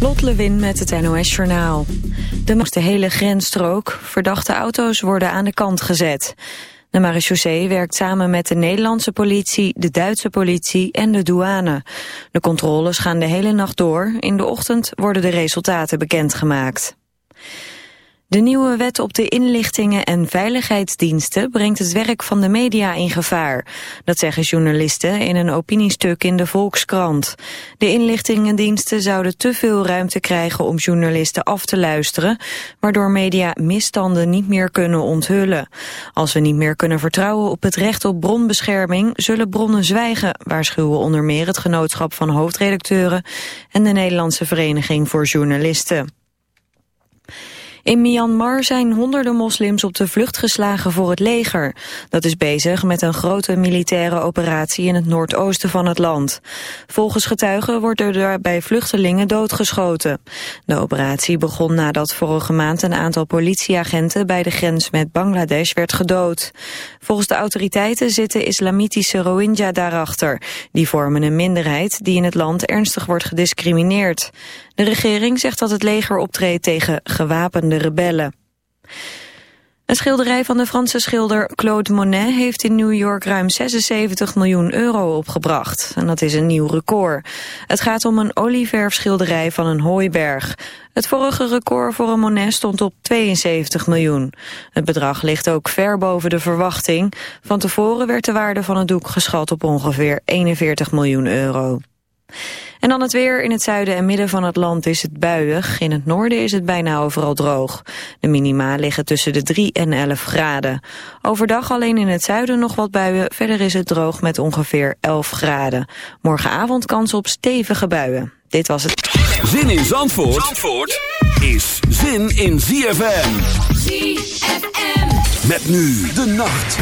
Lot Lewin met het NOS Journaal. De, de hele grensstrook. Verdachte auto's worden aan de kant gezet. De marechaussee werkt samen met de Nederlandse politie, de Duitse politie en de douane. De controles gaan de hele nacht door. In de ochtend worden de resultaten bekendgemaakt. De nieuwe wet op de inlichtingen en veiligheidsdiensten brengt het werk van de media in gevaar. Dat zeggen journalisten in een opiniestuk in de Volkskrant. De inlichtingendiensten zouden te veel ruimte krijgen om journalisten af te luisteren, waardoor media misstanden niet meer kunnen onthullen. Als we niet meer kunnen vertrouwen op het recht op bronbescherming, zullen bronnen zwijgen, waarschuwen onder meer het genootschap van hoofdredacteuren en de Nederlandse Vereniging voor Journalisten. In Myanmar zijn honderden moslims op de vlucht geslagen voor het leger. Dat is bezig met een grote militaire operatie in het noordoosten van het land. Volgens getuigen wordt er daarbij vluchtelingen doodgeschoten. De operatie begon nadat vorige maand een aantal politieagenten bij de grens met Bangladesh werd gedood. Volgens de autoriteiten zitten islamitische Rohingya daarachter. Die vormen een minderheid die in het land ernstig wordt gediscrimineerd. De regering zegt dat het leger optreedt tegen gewapende rebellen. Een schilderij van de Franse schilder Claude Monet heeft in New York ruim 76 miljoen euro opgebracht. En dat is een nieuw record. Het gaat om een olieverfschilderij van een hooiberg. Het vorige record voor een Monet stond op 72 miljoen. Het bedrag ligt ook ver boven de verwachting. Van tevoren werd de waarde van het doek geschat op ongeveer 41 miljoen euro. En dan het weer. In het zuiden en midden van het land is het buiig. In het noorden is het bijna overal droog. De minima liggen tussen de 3 en 11 graden. Overdag alleen in het zuiden nog wat buien. Verder is het droog met ongeveer 11 graden. Morgenavond kans op stevige buien. Dit was het. Zin in Zandvoort, Zandvoort is zin in ZFM. ZFM. Met nu de nacht.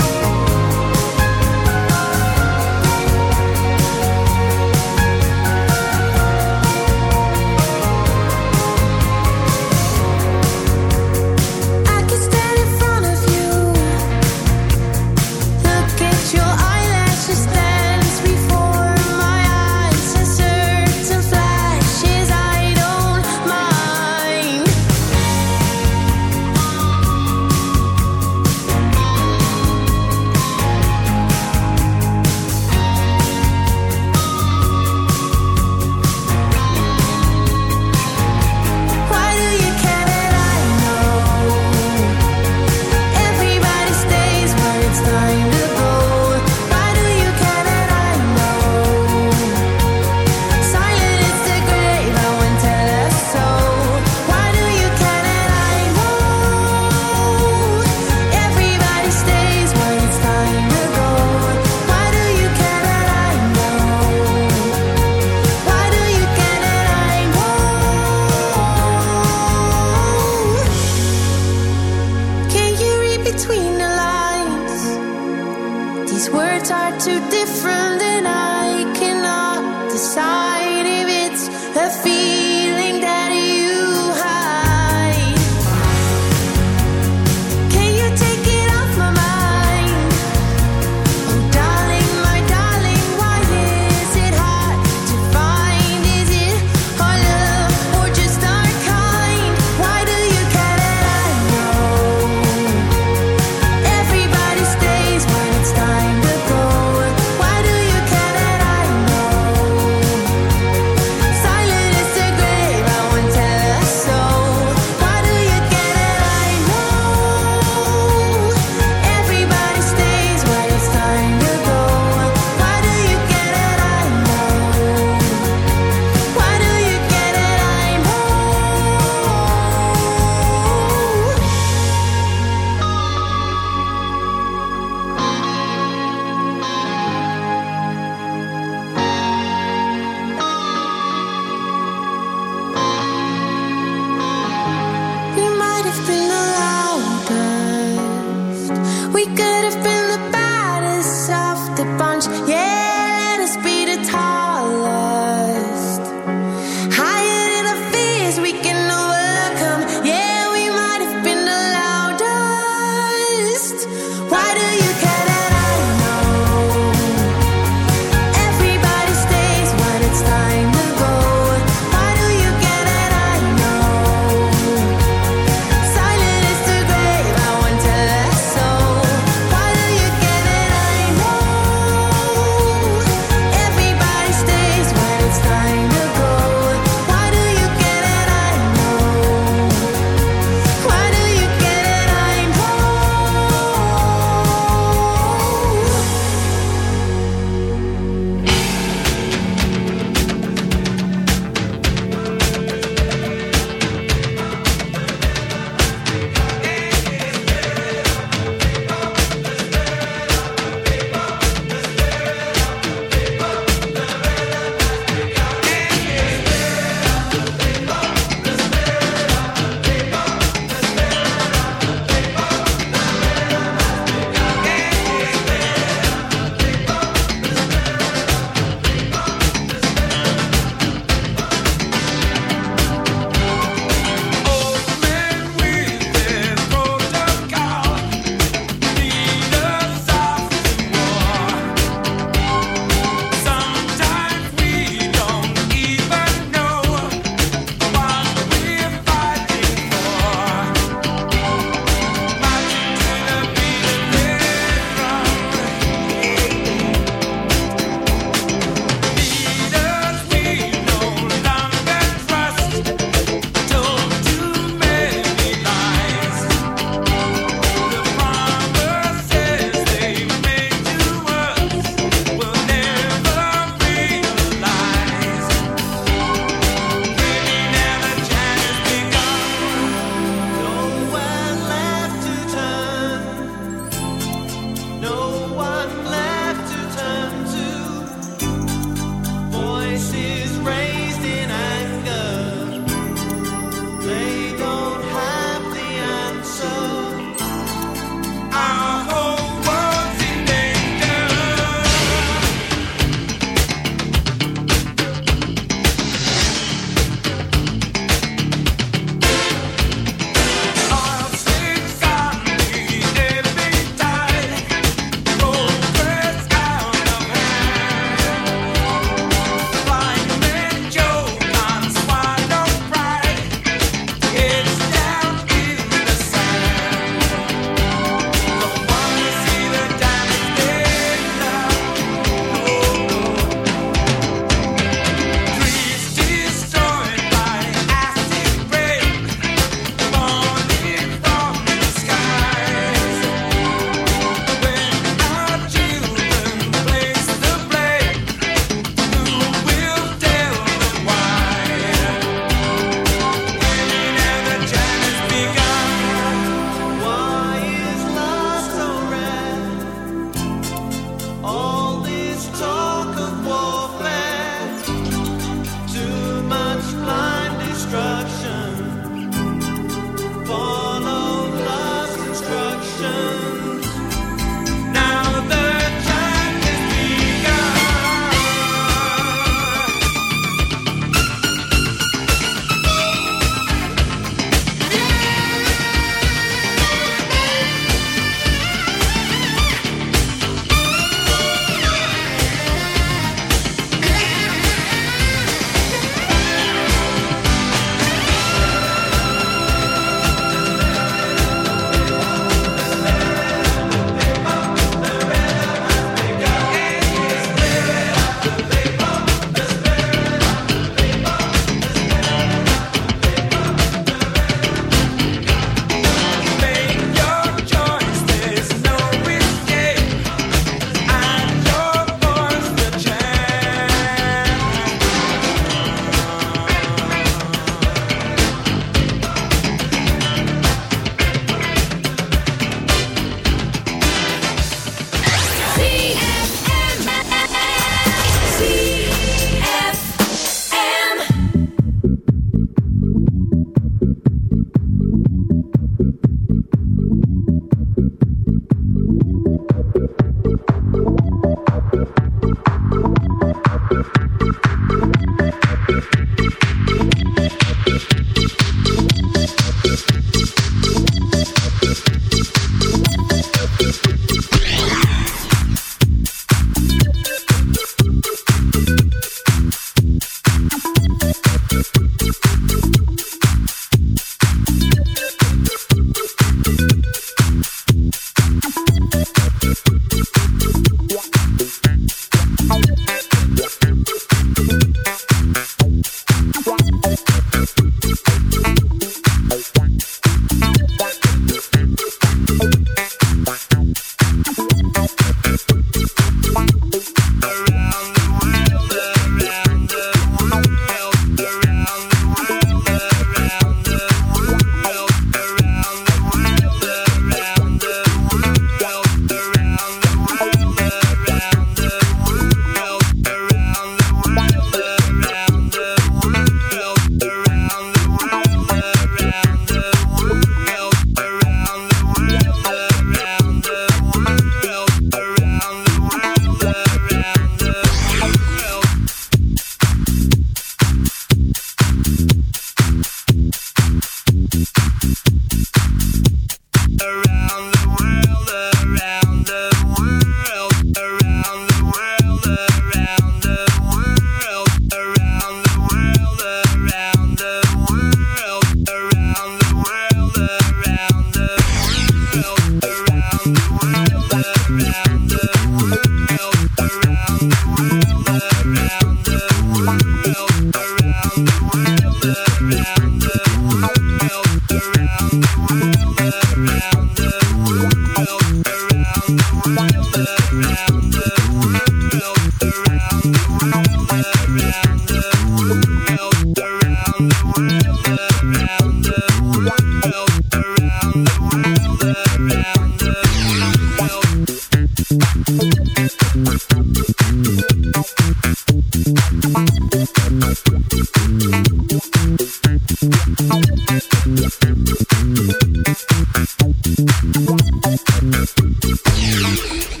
Thank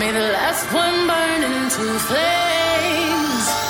May the last one burn into flames.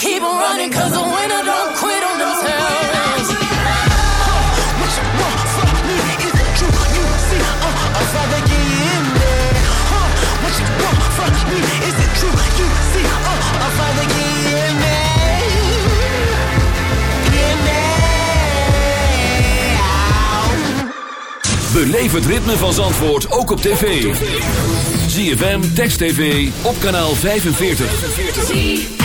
keep running, cause the winner don't quit on themselves. Beleef het ritme van Zandvoort ook op tv. ZFM Text TV op kanaal 45.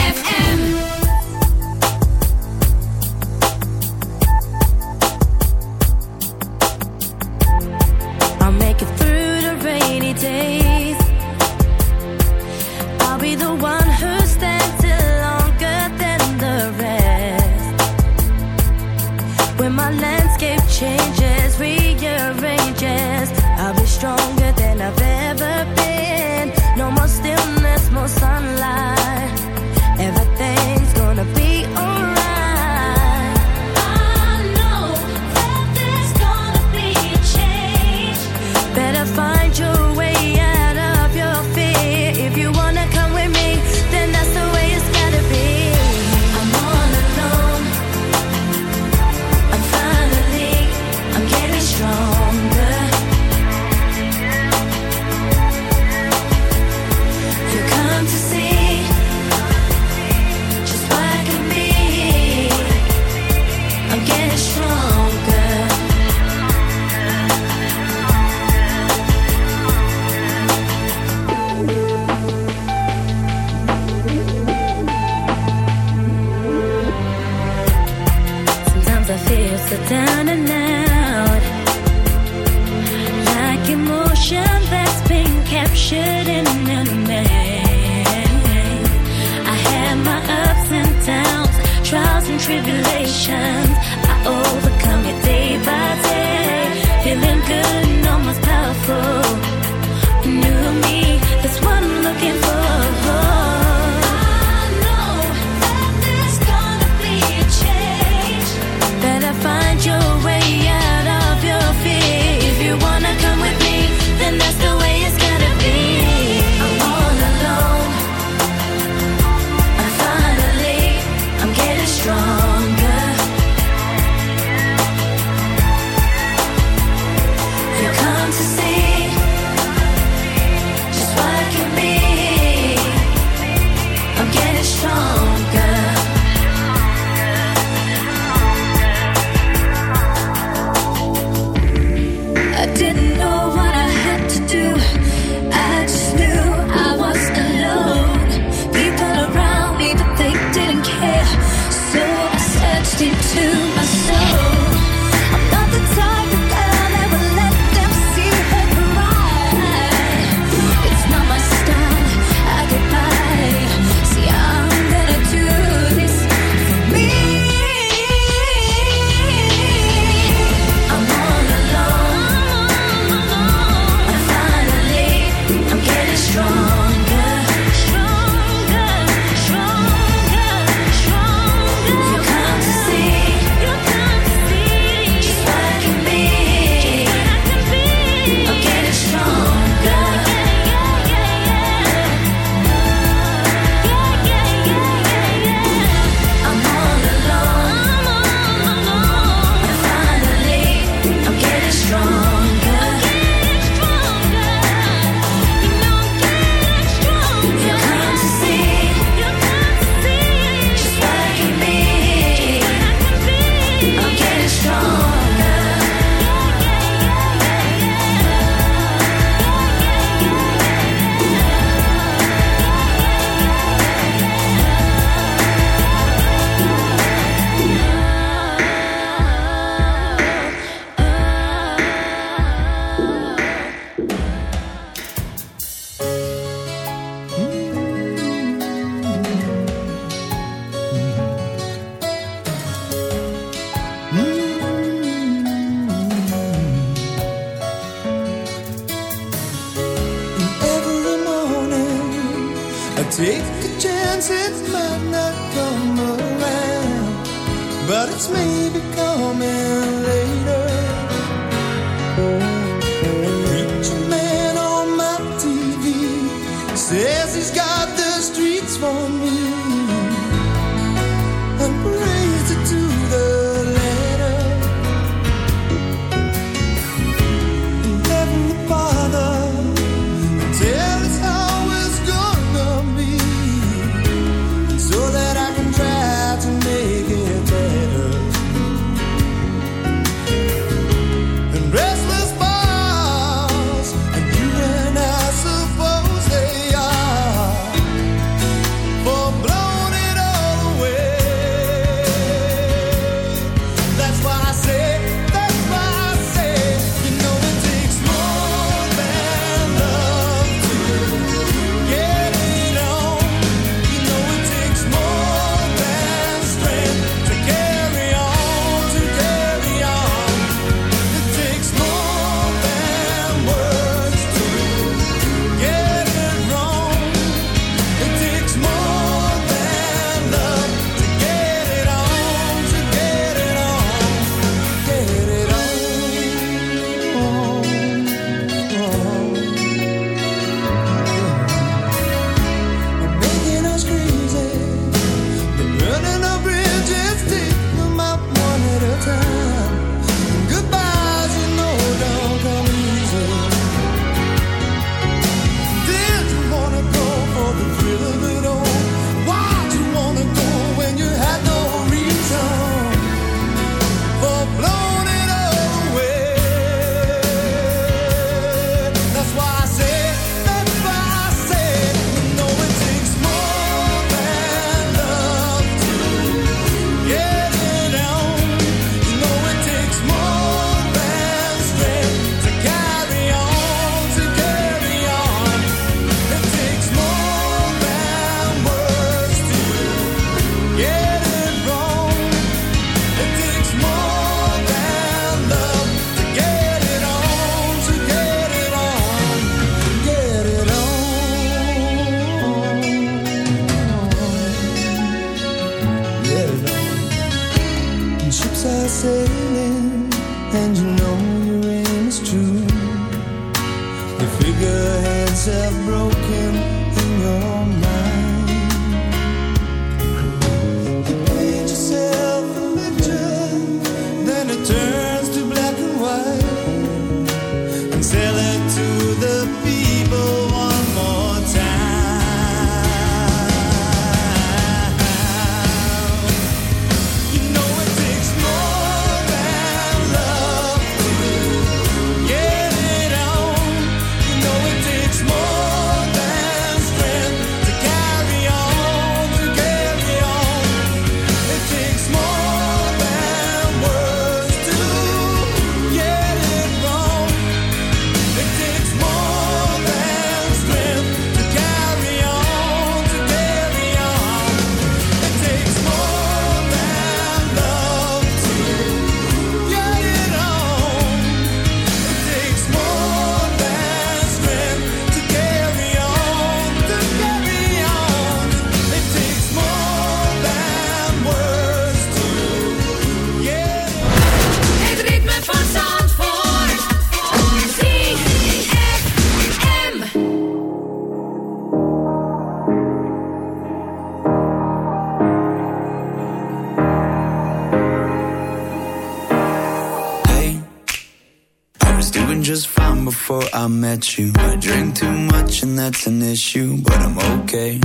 Okay.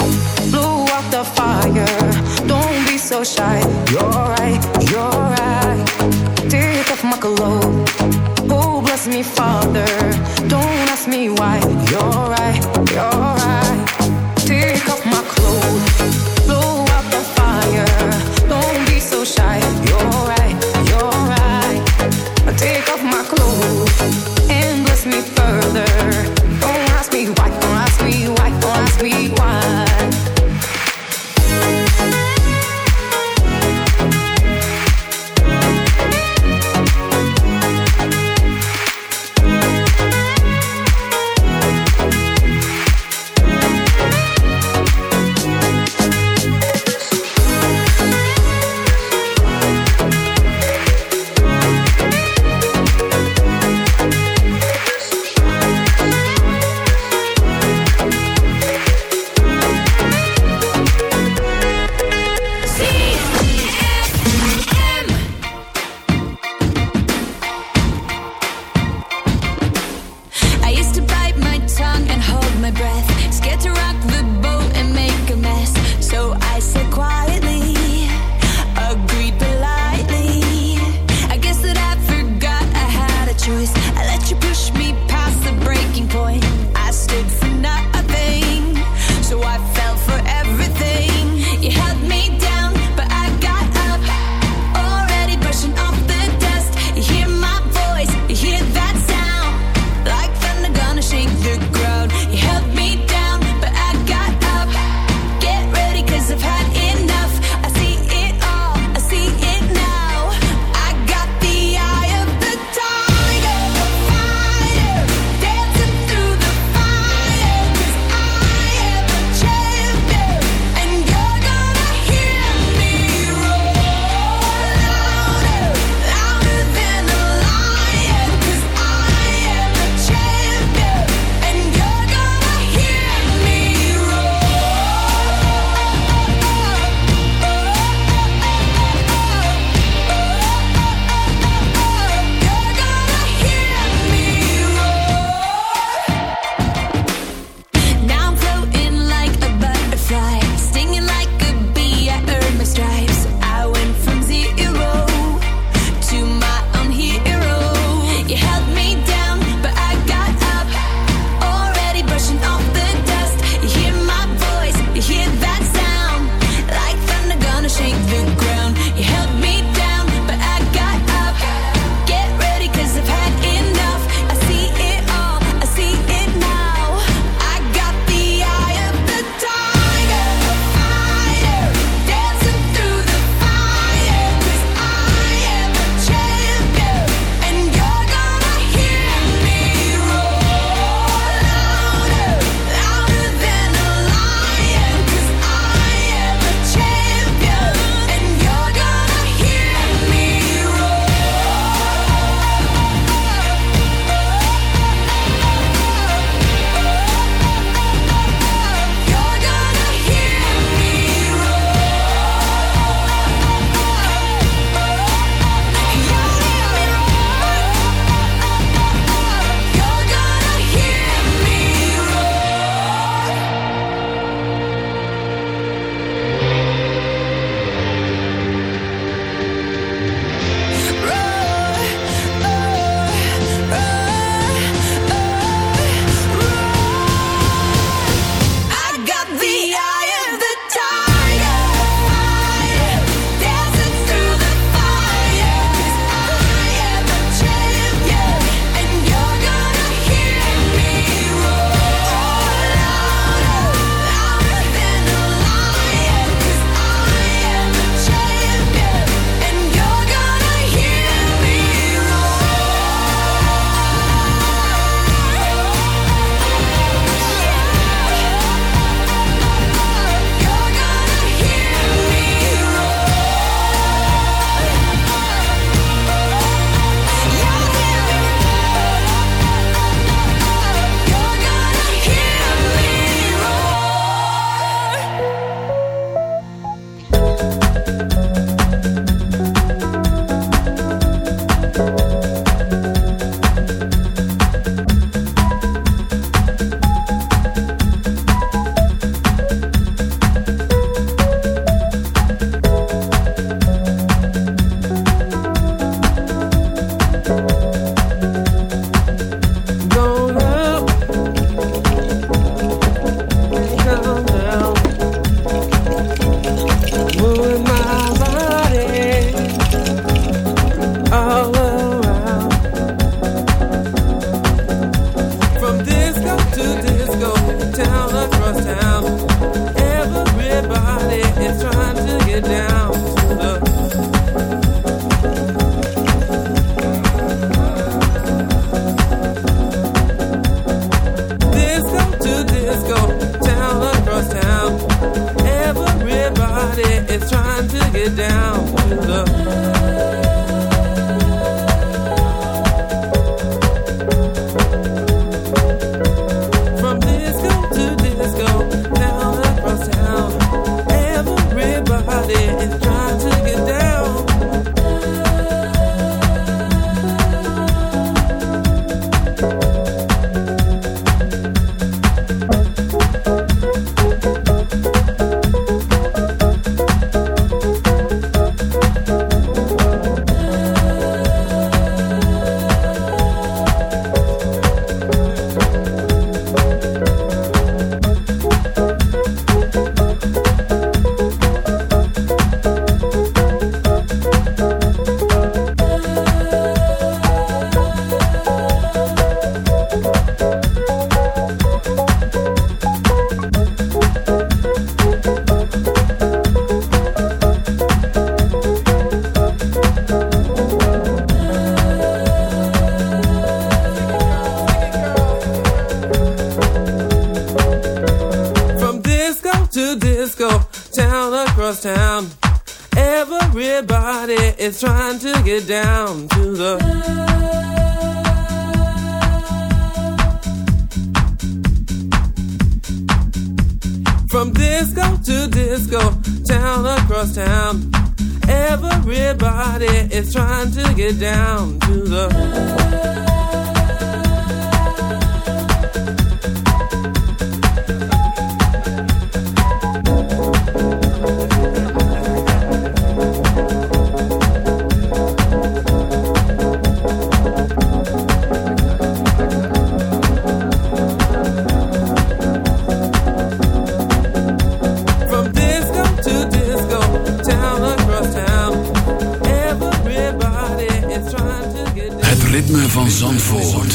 ritme van Zandvoort.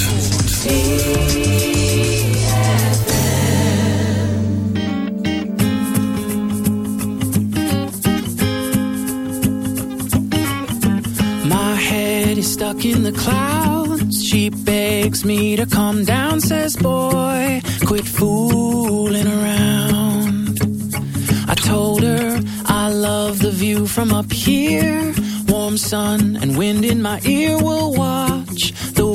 My head is stuck in the clouds. She begs me to come down, says boy, quit fooling around. I told her I love the view from up here warm sun and wind in my ear will watch